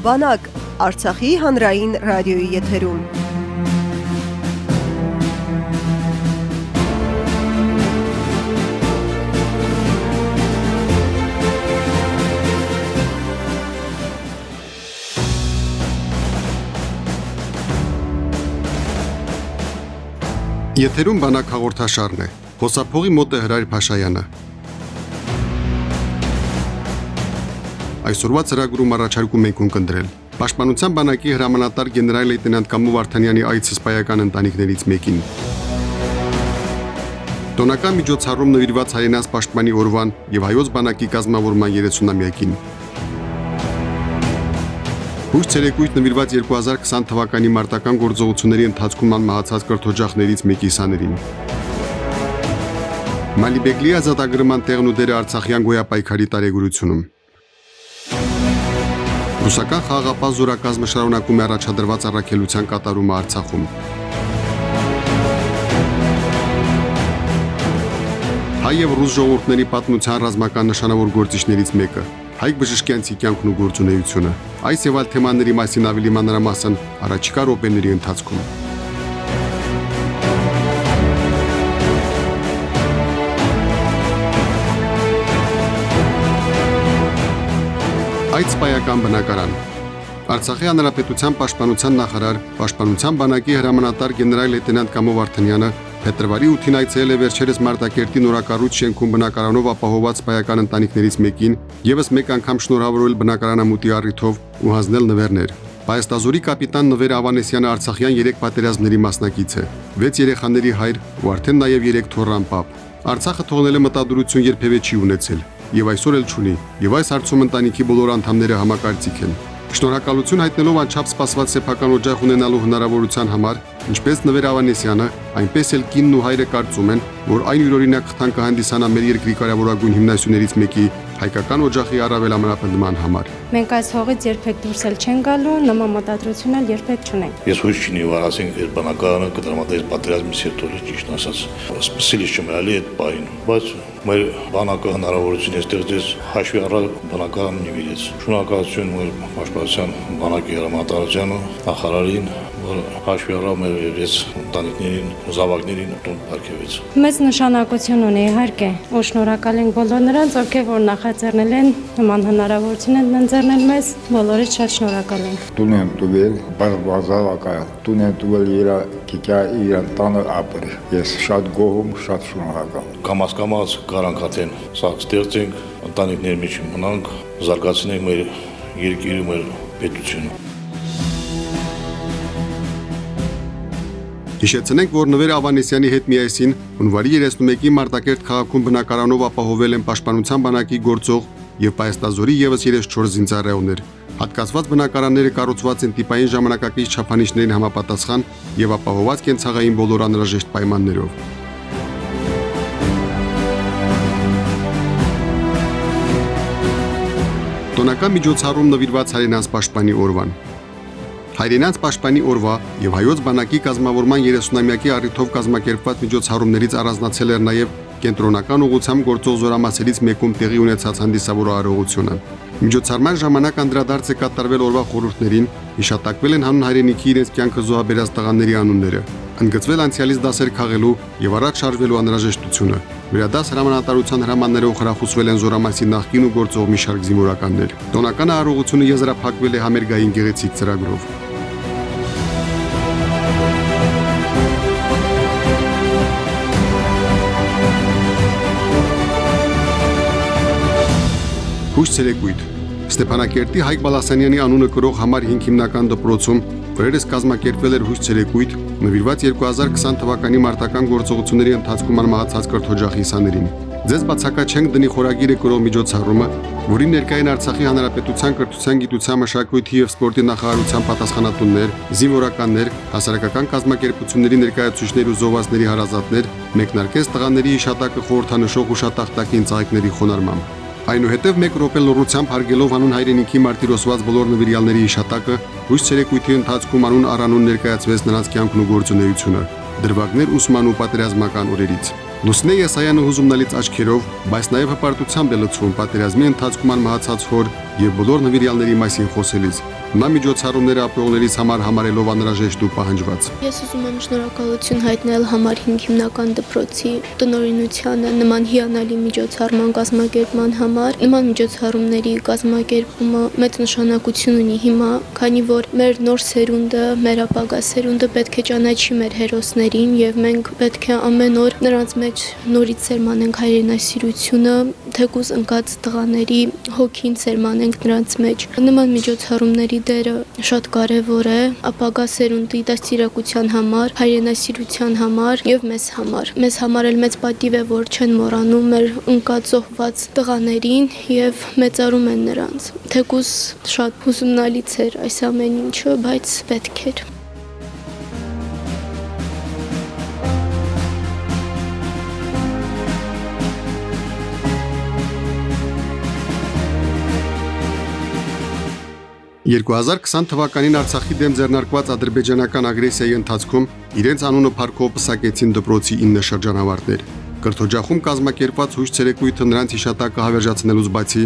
Բանակ Արցախի հանրային ռադիոյի եթերում։ Եթերում բանակ հաղորդաշարն է։ Հոսափողի մոտ է Հրայր Փաշայանը։ Այսօրվա ծրագրում առաջարկում ենք ունկնդրել. Պաշտպանության բանակի հրամանատար գեներալ լեյտենանտ Կամո Վարդանյանի այցը սպայական ընտանիքներից մեկին։ Տոնական միջոցառում նվիրված հայրենաց պաշտպանի օրվան եւ հայոց բանակի կազմավորման 30-ամյակին։ Հույս ցերեկույթ նվիրված 2020 թվականի մարտական գործողությունների ընթացքում անմահացած կրթօջախներից մեկի սաներին։ Մալիբեգլի ազատագրման տեղն ու դերը Արցախյան գոյապայքարի տարեգրությունում։ Ռուսական խաղաղապահ զորակազմը շարունակում է առաջադրված առաքելության կատարումը Արցախում։ Հայ եւ ռուս ժողովուրդների պատմության ռազմական նշանավոր գործիչներից մեկը Հայկ Բժշկյանցի կյանքն ու գործունեությունը։ Այս եւ այլ թեմաների մասին ավելի մանրամասն առաջիկա րոպեների ընթացքում։ Այդ սպայական բնակարան Արցախի հանրապետության պաշտպանության նախարար, պաշտպանության բանակի հրամանատար գեներալ լեյտենանտ Կամո Վարդանյանը Փետրվարի 8-ին այցելել է վերջերս Մարտակերտի նորակառույց շենքում բնակարանով ապահոված սպայական ընտանիքներից մեկին, եւս մեկ անգամ շնորհավորել բնակարանամուտի առիթով ու հանձնել նվերներ։ Պայստազորի կապիտան Նվեր Ավանեսյանը Արցախյան 3 պատերազմների մասնակից է։ 6 երեխաների հայր ու արդեն նաև 3 թորրամպապ։ Արցախը թողնել է մտադրություն երբևէ չի ունեցել եւ այսօր էլ չունի։ Եվ այս հարցում ընտանիքի բոլոր անդամները համակարծիք են։ Շնորհակալություն հայտնելով անչափ սպասված սեփական օջախ ունենալու հնարավորության համար, ինչպես Նվեր Ավանեսյանը, այնպես էլ կինն ու հայրը կարծում են, որ այն յուրօրինակ խթան կհանդիսանա մեր երկրի կարևորագույն հիմնասյուներից մեկի հայկական օջախի առավել ամրապնդման համար։ Մենք այս հողից երբեք դուրս էլ չեն գալու, նման մտադրություն էլ երբեք չունենք։ Ես հույս չունի, որ ասենք այս բնակարանը կդրամատես պատերազմի սերտորը ճիշտ ասած, սպասելի չեմ ալի այդ բային, բայց մեր բանակը հնարավորություն է ստեղծել հաշվի առալ բնակարանը նվիրեց։ Շնորհակալություն մեր պաշտպանության բանակի հրամանատարությանը, նախարարին, հաշվի առավ մեր այս ընտանիքներին, զավակներին տուն ապարգևեց։ Մեծ նշանակություն ունի իհարկե, ու շնորհակալ ենք բոլոր նրանց, ովքեր որ նախաձեռնել են նման հնարավորություն են ընձեռնել մեզ, բոլորից շատ շնորհակալ ենք։ Տուն եմ տուվել, բարձրավակա, տուն եմ տուվել իր կիկա իր տանը ապրի։ Ես շատ գոհում, շատ շնորհակալ։ Կամաց կամաց garanքաթեն սա ստեղծենք, ընտանիքների մեջ մնանք, զարգացնենք մեր երկիրը, մեր պետությունը։ Հիշեցնենք, որ Նվեր Ավանեսյանի հետ միասին հունվարի 31-ի Մարտակերտ քաղաքում բնակարանով ապահովել են Պաշտպանության բանակի գործող եւ Պայստազորի եւս 34 զինծառայողներ։ Հատկացված բնակարանները կառուցված են տիպային ժամանակակից չափանիշներին համապատասխան եւ ապահոված կենցաղային բոլոր անհրաժեշտ պայմաններով։ Տոնական միջոցառում նվիրված հայրենաց պաշտպանի օրվան Հայրենաց պաշտպանի օրվա եւ հայոց բանակի կազմավորման 30-ամյակի առիթով կազմակերպված միջոցառումներից առանձնացել էր նաեւ կենտրոնական ուղությամբ գործող զորամասերից մեկում տեղի ունեցած հանդիսավոր արարողությունը։ Միջոցառման ժամանակ անդրադարձ է կատարվել օրվա խորհուրդներին, հիշատակվել են հանուն հայրենիքի իրենց կյանքը զոհաբերած տղաների անունները, ընդգծվել անցյալից դասեր քաղելու եւ առաջ շարժվելու անհրաժեշտությունը։ Վերադաս հրամանատարության հրամաններով խրախուսվել են զորամասի նախկին ու գործող մի շարք զինվորականներ։ Տոնական արարողությունը եզրափակվել է համերգային գեղեցիկ ծրագրով։ Հույս ցերեկույթ Ստեփանակերտի Հայկ Բալասանյանի անունը կրող համար 5 հիմնական դպրոցում Վրերս կազմակերպվել էր հույս ցերեկույթ նվիրված 2020 թվականի մարտական գործողությունների ընթացքում անմահացած կրթօջախի սաներին։ Ձեզ բացակա չենք դնի խորագիրը կրող միջոցառումը, որին ներկային Արցախի Հանրապետության կրթության, գիտության, մշակույթի եւ սպորտի նախարարության պատասխանատուններ, զինվորականներ, հասարակական կազմակերպությունների ներկայացուցիչներ ու զովասների հարազատներ, մեկնարկեց տղաների իշատակը խորհրդանշող ուշատախտակին ծաղիկների խոնարհմամբ։ Այնուհետև մեկ րոպե լռությամբ հարգելով անուն հայրենիքի մարտիրոսված բոլոր նվիրյալների իշատակը, հույս ցերեկույթի ընթացքում անուն առանուն ներկայացվեց նրանց կյանքն ու գործունեությունը։ Դրվագներ ուսման ու պատերազմական օրերից։ Լուսնե Եսայանը հուզումնալից աչքերով, բայց նաև հպարտությամբ է լցվում պատերազմի ընթացքում անմահացած հոր եւ բոլոր նվիրյալների մասին խոսելիս։ Նա միջոցառումները ապրողներից համար համարելով անհրաժեշտ ու պահանջված։ Ես ուզում եմ շնորհակալություն հայտնել համար 5 հիմնական դպրոցի տնօրինությանը նման հիանալի միջոցառման կազմակերպման համար։ Նման միջոցառումների կազմակերպումը մեծ նշանակություն ունի հիմա, քանի որ մեր նոր սերունդը, մեր ապագա սերունդը պետք է ճանաչի մեր հերոսներին եւ մենք պետք է ամեն օր նրանց մեջ նորից սերմանենք հայրենասիրությունը, թեկուզ ընկած տղաների հոգին սերմանենք նրանց մեջ։ Նման միջոցառումների դերը շատ կարևոր է ապագա սերունդի դաստիարակության համար, հայրենասիրության համար եւ մեզ համար։ Մեզ համար էլ մեծ պատիվ է, որ չեն մոռանում մեր ընկած զոհված տղաներին եւ մեծարում են նրանց։ Թեկուզ շատ հուսումնալից էր այս ամեն ինչը, բայց պետք էր։ «2020 թվականին Արցախի դեմ ձեռնարկված ադրբեջանական ագրեսիայի ընթացքում իրենց անունը փառքով պսակեցին դպրոցի 9 շրջանավարտներ։ Կրթօջախում կազմակերպված հույս ցերեկույթը նրանց հիշատակը հավերժացնելուց բացի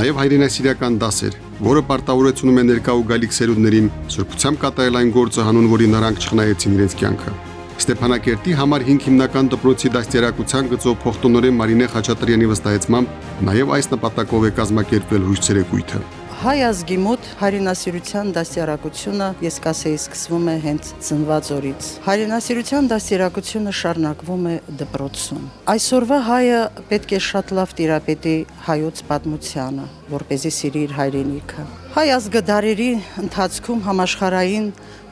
նաև հայրենասիրական դաս էր, որը պարտավորեցնում է ներկա ու գալիք սերունդներին սրբությամբ կատարել այն գործը հանուն որի նրանք չխնայեցին իրենց կյանքը։ Ստեփանակերտի համար 5 հիմնական դպրոցի դաստիարակության գծով փոխտնօրեն Մարինե Խաչատրյանի վստահեցմամբ նաև այս նպատակով է կազմակերպվել հույս ցերեկույթը։ Հայ ազգի մոտ հայրենասիրության դասյարակությունը ես կասեի սկսվում է հենց ծնված օրից։ Հայրենասիրության դասյարակությունը շարունակվում է դպրոցում։ Այսօրվա հայը պետք է շատ լավ տիրապետի հայոց պատմությանը, որ เป զի սիրի իր հայրենիքը։ Հայ ազգը դարերի ընթացքում համաշխարային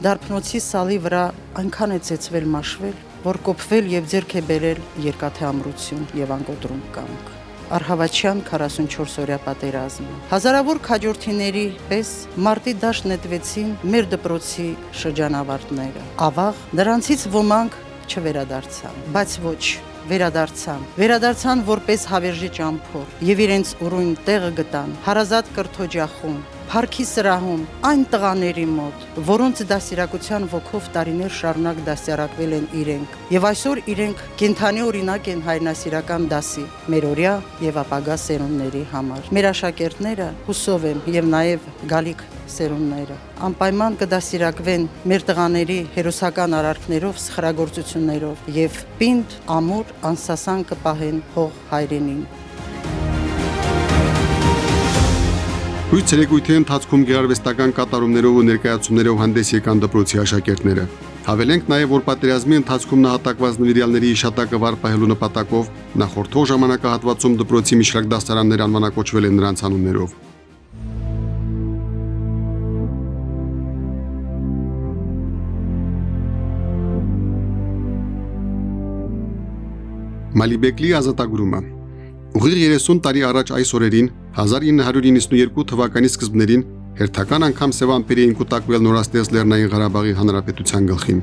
դարբնոցի սալի վրա այնքան է ծեծվել մաշվել, որ կոփվել եւ ձեռք է բերել երկաթե ամրություն եւ անկոտրում կամք։ Արհավաչյան 44 օրյա պատերազմը։ Հազարավոր քաջորդիների պես մարտի դաշտ նետվեցին մեր դպրոցի շրջանավարտները։ Ավաղ նրանցից ոմանք չվերադարձան, բայց ոչ վերադարձան։ Վերադարձան որպես հավերժի ճամփոր եւ իրենց ուրույն տեղը գտան հարազատ կրթօջախում, Փարքի սրահում այն տղաների մոտ, որոնց դասիրակության ոգով տարիներ շարունակ դասյարակվել են իրենք, եւ այսօր իրենք կենթանի օրինակ են հայրենասիրական դասի մեր օրյա եւ ապագա սերունդների համար։ Մեր աշակերտները հուսով եմ եւ նաեւ գալիք սերունդները անպայման կդասիրակվեն մեր տղաների հերոսական արարքներով, սխրագործություններով եւ պինդ ամուր անսասան կպահեն հող հայրենին։ Հույց ցերեկույթի ընթացքում գեղարվեստական կատարումներով ու ներկայացումներով հանդես եկան դպրոցի աշակերտները։ Հավելենք նաև, որ պատերազմի ընթացքում նահատակված նվիրյալների իշատակը վար պահելու նպատակով նախորդող ժամանակահատվածում դպրոցի միջրակ դասարաններ անվանակոչվել են նրանց անուններով։ Մալիբեկլի ազատագրումը Ուղիղ 30 տարի առաջ այս օրերին 1992 թվականի սկզբներին հերթական անգամ Սևամպերի էին կուտակվել նորաստեղծ Լեռնային Ղարաբաղի Հանրապետության գլխին։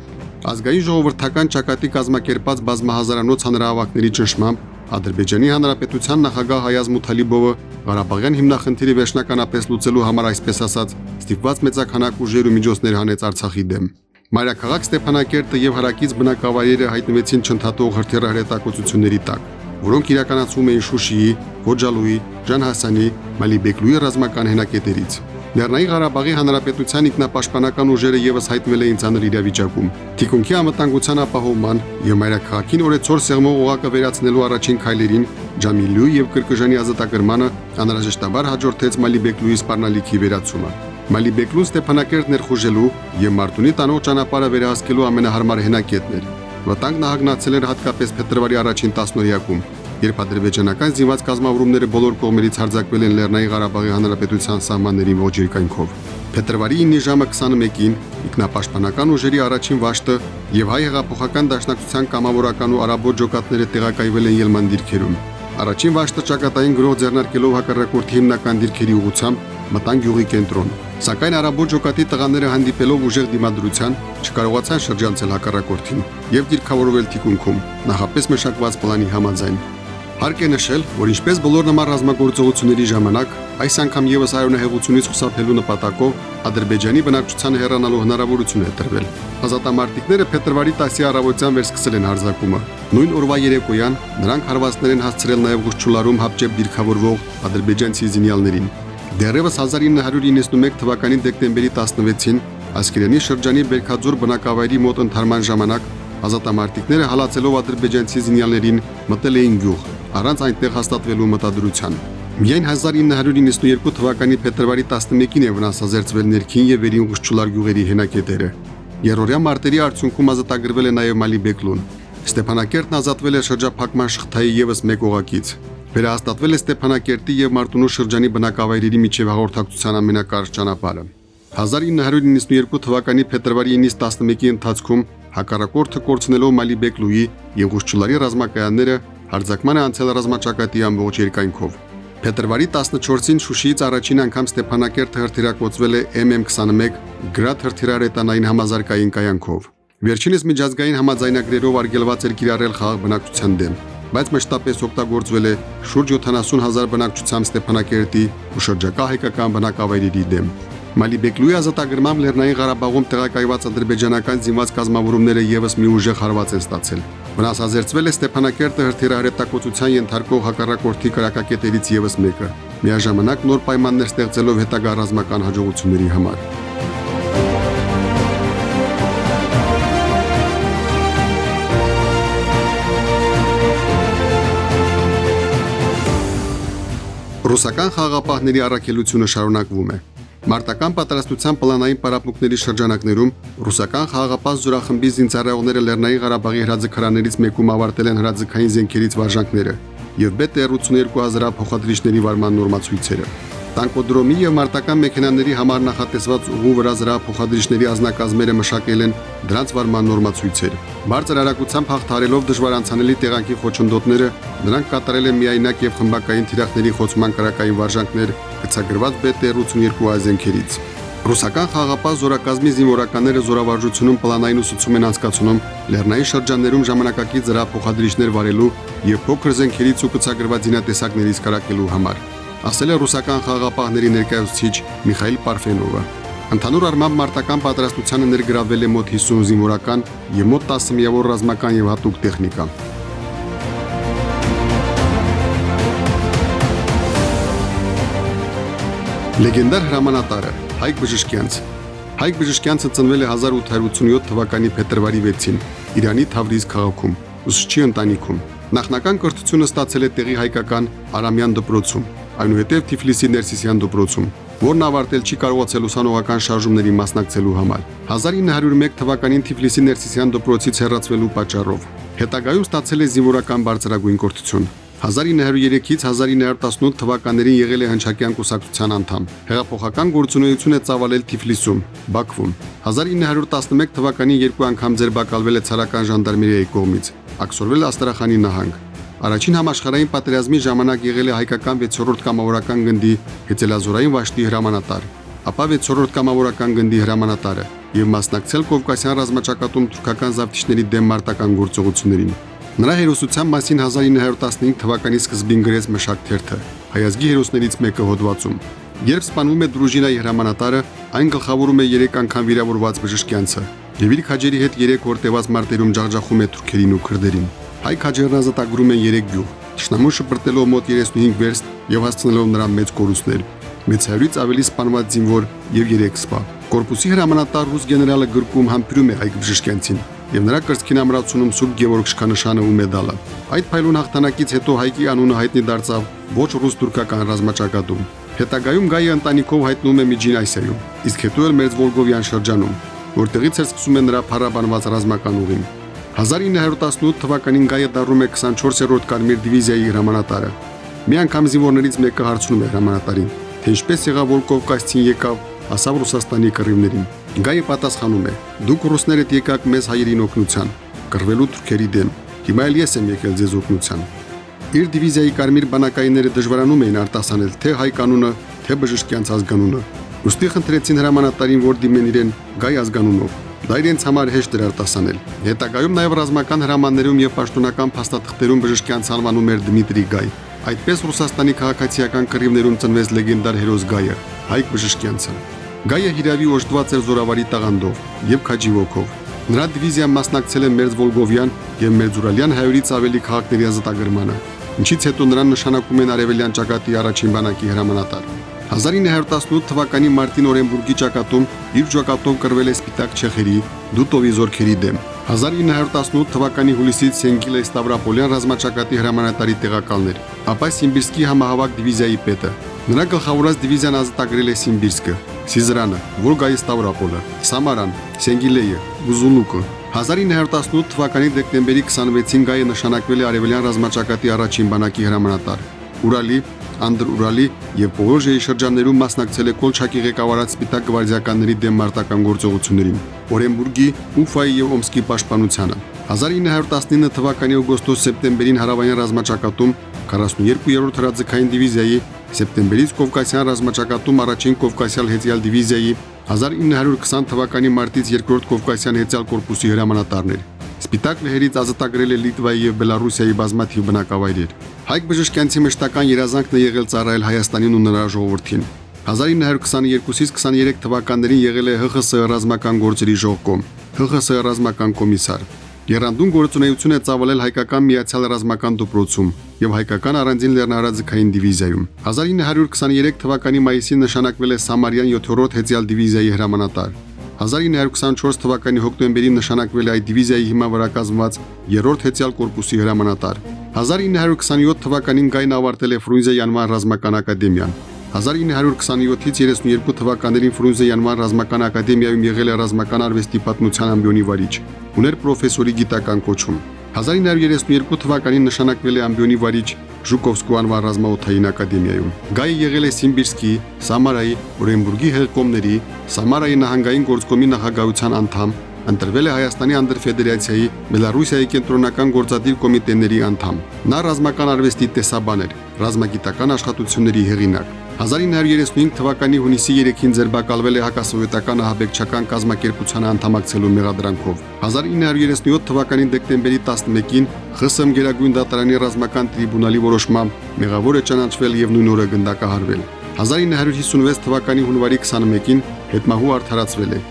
Ազգային ժողովրդական ճակատի կազմակերպած բազմահազարանոց հանրահավաքների ճնշմամբ Ադրբեջանի Հանրապետության նախագահ Հայազ Մութալիբովը Ղարաբաղյան հիմնախնդիրի վերջնականապես լուծելու համար այսպես ասած ստիպված մեծականակ ուժեր ու միջոցներ հանեց Արցախի դեմ։ Մայրաքաղաք Ստեփանակերտը եւ հարակից բնակավայրերը հայտնվեցին չընդհատող հրթիռահրետակոծությունների տակ որոնք իրականացվում էին Շուշիի, Խոջալուի, Ջանհասանի, Մալիբեկլուի ռազմական հենակետերից։ Լեռնային Ղարաբաղի Հանրապետության ինքնապաշտպանական ուժերը եւս հայտնվել էին ցաներ իրավիճակում։ Թիկունքի անվտանգության ապահովման եւ մայրաքաղաքին օրեցօր սեղմող օղակը վերացնելու առաջին քայլերին Ջամիլյու եւ Կրկժանի ազատագրմանը անհրաժեշտաբար հաջորդեց Մալիբեկլուի սպառնալիքի վերացումը։ Մալիբեկլուն Ստեփանակերտ ներխուժելու եւ Մարտունի տանող ճանապարհը վերահսկելու ամենահարմար հենակետն էր։ Վտանգ նահագնացել էր հատկապես փետրվարի առաջին 10-օրյակում, երբ ադրբեջանական զինված կազմավորումները բոլոր կողմերից հարձակվել են Լեռնային Ղարաբաղի Հանրապետության սահմանների ողջ երկայնքով։ Փետրվարի 9 ժամը 21-ին ինքնապաշտպանական ուժերի առաջին վաշտը եւ հայ հեղափոխական դաշնակցության կամավորական ու արաբոտ ջոկատները տեղակայվել են Ելման դիրքերում։ Առաջին վաշտը ճակատային գրող ձեռնարկելով հակառակորդի հիմնական դիրքերի ուղությամբ մտան գյուղի կենտրոն։ Սակայն արաբոտ ջոկատի տղաները հանդիպելով ուժեղ դիմադրության չկարողացան շրջանցել հակառակորդին եւ դիրքավորվել թիկունքում, նախապես մշակված պլանի համաձայն։ Հարկ է նշել, որ ինչպես բոլոր նման ռազմագործողությունների ժամանակ, այս անգամ եւս այոնահեղությունից խուսափելու նպատակով Ադրբեջանի բնակչությանը հեռանալու հնարավորություն է տրվել։ Ազատամարտիկները փետրվարի 10-ի առավոտյան վերսկսել են հարձակումը։ Նույն օրվա երեկոյան նրանք հարվածներ են հասցրել նաև Ղուշչուլարում հապճեպ դիրքավորվող ադրբեջանցի զինյալներին։ Դեռևս 1991 թվականի դեկտեմբերի 16-ին Ասկերանի շրջանի Բերքաձոր բնակավայրի մոտ ընթարման ժամանակ ազատամարտիկները հալածելով ադրբեջանցի զինյալներին մտել էին գյուղ, առանց այնտեղ հաստատվելու մտադրության։ Միայն 1992 թվականի փետրվարի 11-ին է վնասազերծվել ներքին եւ վերին ուշչուլար գյուղերի հենակետերը։ Երորյա մարտերի արդյունքում ազատագրվել է նաեւ Մալիբեկլուն։ Ստեփանակերտն ազատվել է շրջափակման շղթայի եւս մեկ օղակից։ Վերահաստատվել է Ստեփանակերտի եւ Մարտունու շրջանի բնակավայրերի միջև հաղորդակցության ամենակարճ ճանապարհը։ 1992 թվականի փետրվարի 9-ից 11-ի ընթացքում հակառակորդը կորցնելով Մալիբեկլուի եւ Ղուշչուլարի ռազմակայանները հարձակման է անցել ռազմաճակատի ամբողջ երկայնքով։ Փետրվարի 14-ին Շուշիից առաջին անգամ Ստեփանակերտը հրթիռակոծվել է MM21 գրադ հրթիռարետանային համազարգային կայանքով։ Վերջինս միջազգային համաձայնագրերով արգելված էր կիրառել խաղ բնակչության դեմ, բայց մշտապես օգտագործվել է շուրջ 70000 բնակչությամբ Ստեփանակերտի ու շրջակա հայկական բնակավայրերի դեմ։ Մալիբեկլուի ազատագրմամբ Լեռնային Ղարաբաղում տեղակայված ադրբեջանական զինված կազմավորումները եւս մի ուժեղ հարված են ստացել։ Վնասազերծվել է Ստեփանակերտը հրթիռահրետակոծության ենթարկող հակառակորդի կրակակետերից եւս մեկը, միաժամանակ նոր պայմաններ ստեղծելով հետագա ռազմական հաջողությունների համար։ Ռուսական խաղապահների առաքելությունը շարունակվում է։ Մարտական պատրաստության պլանային պարապմունքների շրջանակներում ռուսական խաղաղապահ զորախմբի զինծառայողները Լեռնային Ղարաբաղի հրաձգարաններից մեկում ավարտել են հրաձգային զենքերից վարժանքները եւ B-82 փոխադրիչների վարման նորմացույցերը։ Տանկոդրոմի եւ մարտական մեքենաների համար նախատեսված ուղու վրա զրա փոխադրիչների ազնագազմերը մշակել են դրանց վարման նորմացույցեր։ Բարձր արագությամբ հաղթարելով դժվար անցանելի տեղանքի խոչընդոտները, նրանք կատարել են միայնակ եւ խմբակային թիրախների խոցման կրակային վարժանքներ գծագրված B-82 ազենքերից։ Ռուսական խաղապահ զորակազմի զինվորականները զորավարժությունում պլանային ուսուցում են անցկացնում Լեռնային շրջաններում ժամանակակից զրա փոխադրիչներ վարելու եւ փոքր զենքերից ու կցագրված զինատեսակներից կարակելու համար ասել է ռուսական խաղապահների ներկայացուցիչ Միխայել Պարֆենովը։ Ընդհանուր առմամբ մարտական պատրաստությանը ներգրավել է մոտ 50 զինվորական եւ մոտ 10 միավոր ռազմական եւ հատուկ տեխնիկա։ Լեգենդար հրամանատարը Հայկ Բժշկյանց Հայկ Բժշկյանցը ծնվել է 1887 թվականի փետրվարի 6-ին Իրանի Թավրիզ քաղաքում, ուսուցչի ընտանիքում։ Նախնական կրթությունը ստացել է տեղի հայկական Արամյան դպրոցում, այնուհետև Թիֆլիսի Ներսիսյան դպրոցում, որն ավարտել չի կարողացել ուսանողական շարժումների մասնակցելու համար։ 1901 թվականին Թիֆլիսի Ներսիսյան դպրոցից հեռացվելու պատճառով հետագայում ստացել է զինվորական բարձրագույն կրթություն։ 1903-ից 1918 թվականներին եղել է հնչակյան կուսակցության անդամ։ Հեղափոխական գործունեություն է ծավալել Թիֆլիսում, Բաքվում։ 1911 թվականին երկու անգամ ձերբակալվել է ցարական ժանդարմերիայի կողմից։ Աքսորվել Աստրախանի նահանգ։ Առաջին համաշխարհային պատերազմի ժամանակ եղել է հայկական 6-րդ կամավորական գնդի հեծելազորային վաշտի հրամանատար, ապա 6-րդ կամավորական գնդի հրամանատարը եւ մասնակցել Կովկասյան ռազմաճակատում թուրքական զավթիչների դեմ մարտական գործողություններին։ Նրա հերոսության մասին 1915 թվականի սկզբին գրեց Մշակ թերթը։ Հայազգի հերոսներից մեկը հոդվածում։ Երբ սպանվում է դրուժինայի հրամանատարը, այն գլխավորում է 3 անգամ վիրավորված բժշկյանցը եւ իր քաջերի հետ 3 օր տևած մարտերում ջախջախում է թուրքերին ու քրդերին։ Հայ քաջերնազատագրում են 3 գյուղ։ Տշնամու շպրտելով մոտ 35 վերստ եւ հասցնելով նրան մեծ կորուստներ։ Մեծ հայրից ավելի սպանված զինվոր եւ 3 սպա։ Կորպուսի հրամանատար ռուս գեներալը գրկում համբերում է Հայկ Բժշկյանցին եւ նրա կրծքին ամրացնում Սուրբ Գևորգ շքանշանը ու մեդալը։ Այդ փայլուն հաղթանակից հետո Հայկի անունը հայտնի դարձավ ոչ ռուս-թուրքական ռազմաճակատում։ Հետագայում Գայի ընտանիքով հայտնում է Միջին Ասիայում, իսկ հետո էլ Մերձ Վոլգովյան շրջանում, որտեղից էլ սկսում է նրա փառաբանված ռազմական ուղին։ 1918 թվականին Գայը դառնում է 24-րդ կարմիր դիվիզիայի հրամանատարը։ Մի անգամ զինվորներից մեկը հարցնում է հրամանատարին, թե ինչպես եղավ որ Կովկասցին եկավ, ասավ Ռուսաստանի կռիվներին։ Գայը պատասխանում է. Դուք ռուսներդ եկաք մեզ հայերին օգնության, կռվելու թուրքերի դեմ։ Հիմա էլ ես եմ եկել ձեզ օգնության։ Իր դիվիզիայի կարմիր բանակայինները դժվարանում էին արտասանել թե հայ կանունը, թե բժշկյանց ազգանունը։ Ոստի խնդրեցին հրամանատարին, որ դիմեն իրեն Գայ ազգանունով։ Դա իրենց համար հեշտ էր արտասանել։ Հետագայում նաև ռազմական հրամաններում եւ պաշտոնական փաստաթղթերում բժշկյանց անվանում էր Դմիտրի Գայ։ Այդպես Ռուսաստանի քաղաքացիական կռիվներում ծնվեց լեգենդար հերոս Գայը, Հայկ Բժշկյանցը։ Գայը հիրավի օժտված էր զորավարի տաղանդով եւ քաջի ոգով։ Նրա դիվիզիան մասնակցել է Մերձ Վոլգովյան եւ Մերձուրալյան հայերից ավելի քաղաքների ազատագրմանը, ինչից հետո նրան նշանակում են Արևելյան ճակատի առաջին բանակի հրամանատար։ 1918 թվականի մարտին Օրենբուրգի ճակատում իր ճակատով կրվել է Սպիտակ Չեխերի Դուտովի զորքերի դեմ։ 1918 թվականի հուլիսից Սենգիլե Ստավրապոլյան ռազմաճակատի հրամանատարի տեղակալներ, ապա Սիմբիրսկի համահավաք դիվիզիայի պետը։ Նրա գլխավորած դիվիզիան ազատագրել է Սիմբիրսկը, Սիզրանը, Վոլգայի Ստավրապոլը, Սամարան, Սենգիլեյը, Բուզուլուկը, 1918 թվականի դեկտեմբերի 26-ին Գայը նշանակվել է Արևելյան ռազմաճակատի առաջին բանակի հրամանատար։ Ուրալի, Անդր-Ուրալի եւ Պողոժիայի շրջաններում մասնակցել է Կոլչակի ղեկավարած Սպիտակ գվարդիականների դեմ մարտական գործողություններին, Օրենբուրգի, Ուֆայի եւ Օմսկի պաշտպանությանը։ 1919 թվականի օգոստոս-սեպտեմբերին հարավային ռազմաճակատում 42-րդ հրաձգային դիվիզիայի, սեպտեմբերից Կովկասյան ռազմաճակատում առաջին Կովկասյալ հեծյալ դիվիզիայի, 1920 թվականի մարտից երկրորդ Կովկասյան հեծյալ կորպուսի հրամանատարներ։ Սպիտակ լեհերից ազատագրել է Լիտվայի եւ Բելարուսիայի բազմաթիվ բնակավայրեր։ Հայկ Բժշկյանցի մշտական երազանքն է եղել ծառայել Հայաստանին ու նրա ժողովրդին։ 1922-ից 23 թվականներին եղել է ՀԽՍ ռազմական գործերի ժողկոմ, ՀԽՍ ռազմական կոմիսար։ Երանդուն գործունեություն է ծավալել հայկական միացյալ ռազմական դպրոցում եւ հայկական առանձին լեռնահարաձգային դիվիզիայում։ 1923 թվականի մայիսին նշանակվել է Սամարյան 7-րդ հեծյալ դիվիզիայի հրամանատար։ 1924 թվականի հոկտեմբերին նշանակվել է այդ դիվիզիայի հիման վրա կազմված երրորդ հեծյալ կորպուսի հրամանատար։ 1927 թվականին Գայն ավարտել է Ֆրունզե Յանման ռազմական ակադեմիան։ 1927-ից 32 թվականներին Ֆրունզե Յանման ռազմական ակադեմիայում եղել է ռազմական արվեստի պատմության ամբիոնի վարիչ։ Ուներ պրոֆեսորի գիտական կոչում։ 1932 թվականին նշանակվել է ամբիոնի վարիչ Ժուկովսկու անվան ռազմաօթային ակադեմիայում։ Գայը եղել է Սիմբիրսկի, Սամարայի, Օրենբուրգի հեղկոմների, Սամարայի նահանգային գործկոմի նախագահության անդամ, ընտրվել է Հայաստանի Անդրֆեդերացիայի Բելարուսիայի կենտրոնական գործադիր կոմիտեների անդամ։ Նա ռազմական արվեստի տեսաբան էր, ռազմագիտական աշխատությունների հեղինակ։ 1935 թվականի հունիսի 3-ին ձերբակալվել է հակասովետական ահաբեկչական կազմակերպության անդամակցելու մեղադրանքով։ 1937 թվականի դեկտեմբերի 11-ին ԽՍՀՄ Գերագույն դատարանի ռազմական տրիբունալի որոշմամբ մեղավոր է ճանաչվել եւ նույն օրը գնդակահարվել։ 1956 թվականի հունվարի 21-ին հետմահու արդարացվել է։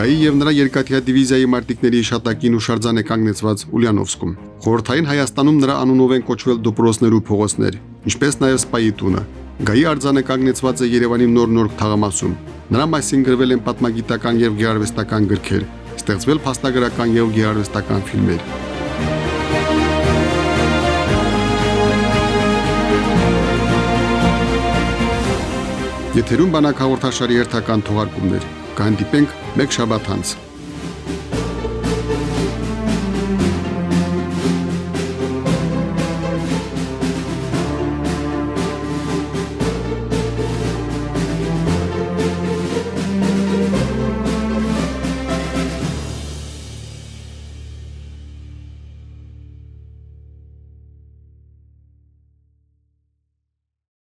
Գայի եւ նրա երկաթյա դիվիզիայի մարտիկների իշատակին ու շարժան է կանգնեցված Ուլյանովսկում։ Խորհրդային Հայաստանում նրա անունով են կոչվել դոպրոսներ ու փողոցներ, ինչպես նաեւ Սպայի տունը, Գայի արձանը կանգնեցված է Երևանի նոր-նոր թաղամասում։ Նրա մասին գրվել են պատմագիտական եւ գեղարվեստական գրքեր, ստեղծվել փաստագրական եւ գեղարվեստական ֆիլմեր։ Եթերում բանակ հաղորդաշարի հերթական թողարկումներ։ Կհանդիպենք մեկ շաբաթ անց։